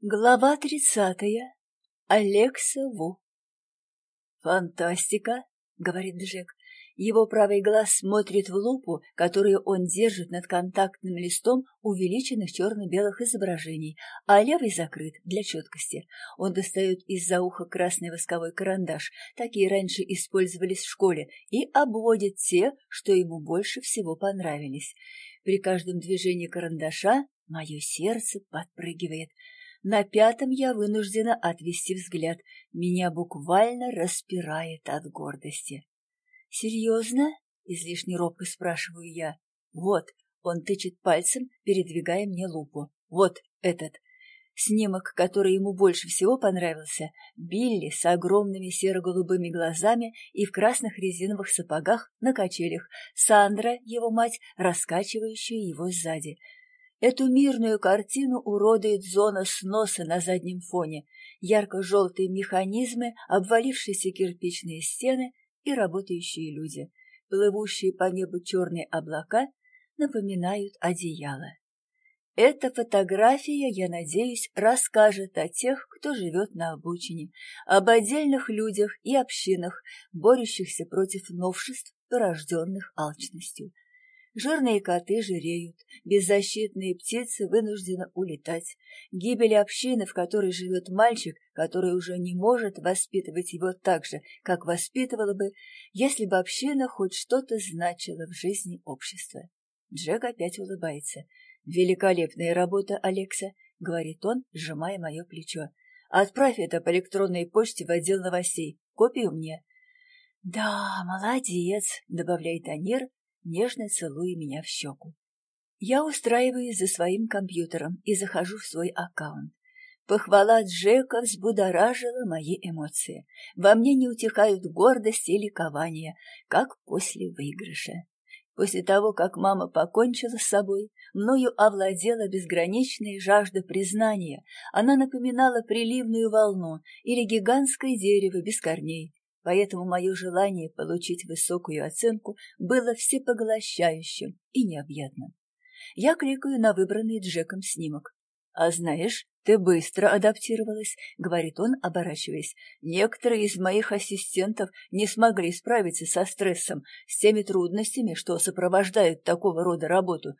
Глава тридцатая. Алекса Ву. «Фантастика!» — говорит Джек. Его правый глаз смотрит в лупу, которую он держит над контактным листом увеличенных черно-белых изображений, а левый закрыт для четкости. Он достает из-за уха красный восковой карандаш, такие раньше использовались в школе, и обводит те, что ему больше всего понравились. При каждом движении карандаша мое сердце подпрыгивает — на пятом я вынуждена отвести взгляд. Меня буквально распирает от гордости. «Серьезно?» — излишне робко спрашиваю я. «Вот», — он тычет пальцем, передвигая мне лупу. «Вот этот». Снимок, который ему больше всего понравился, Билли с огромными серо-голубыми глазами и в красных резиновых сапогах на качелях, Сандра, его мать, раскачивающая его сзади — Эту мирную картину уродует зона сноса на заднем фоне, ярко-желтые механизмы, обвалившиеся кирпичные стены и работающие люди. Плывущие по небу черные облака напоминают одеяло. Эта фотография, я надеюсь, расскажет о тех, кто живет на обочине, об отдельных людях и общинах, борющихся против новшеств, порожденных алчностью. Жирные коты жиреют, беззащитные птицы вынуждены улетать. Гибель общины, в которой живет мальчик, который уже не может воспитывать его так же, как воспитывала бы, если бы община хоть что-то значила в жизни общества. Джек опять улыбается. «Великолепная работа, Алекса», — говорит он, сжимая мое плечо. «Отправь это по электронной почте в отдел новостей. Копию мне». «Да, молодец», — добавляет Анир, нежно целуя меня в щеку. Я устраиваюсь за своим компьютером и захожу в свой аккаунт. Похвала Джека взбудоражила мои эмоции. Во мне не утихают гордость и ликование, как после выигрыша. После того, как мама покончила с собой, мною овладела безграничная жажда признания. Она напоминала приливную волну или гигантское дерево без корней, поэтому мое желание получить высокую оценку было всепоглощающим и необъятным. Я кликаю на выбранный Джеком снимок. «А знаешь, ты быстро адаптировалась», — говорит он, оборачиваясь. «Некоторые из моих ассистентов не смогли справиться со стрессом, с теми трудностями, что сопровождают такого рода работу.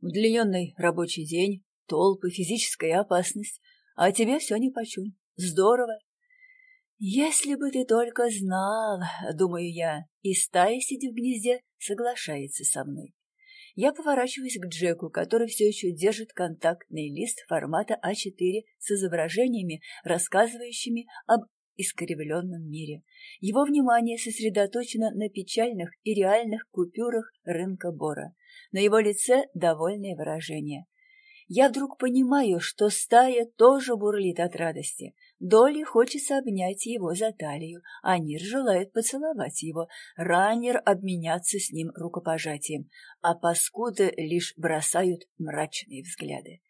Удлиненный рабочий день, толпы, физическая опасность. А тебе все нипочем. Здорово. «Если бы ты только знал, — думаю я, — и стая, сидя в гнезде, соглашается со мной. Я поворачиваюсь к Джеку, который все еще держит контактный лист формата А4 с изображениями, рассказывающими об искривленном мире. Его внимание сосредоточено на печальных и реальных купюрах рынка Бора. На его лице довольное выражение. Я вдруг понимаю, что стая тоже бурлит от радости. Долли хочется обнять его за талию, а Нир желает поцеловать его, Раннер обменяться с ним рукопожатием, а паскуды лишь бросают мрачные взгляды.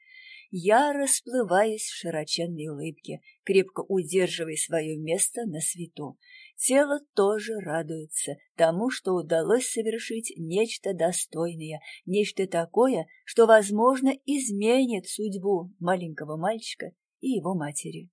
Я расплываюсь в широченной улыбке, крепко удерживая свое место на свету. Тело тоже радуется тому, что удалось совершить нечто достойное, нечто такое, что, возможно, изменит судьбу маленького мальчика и его матери.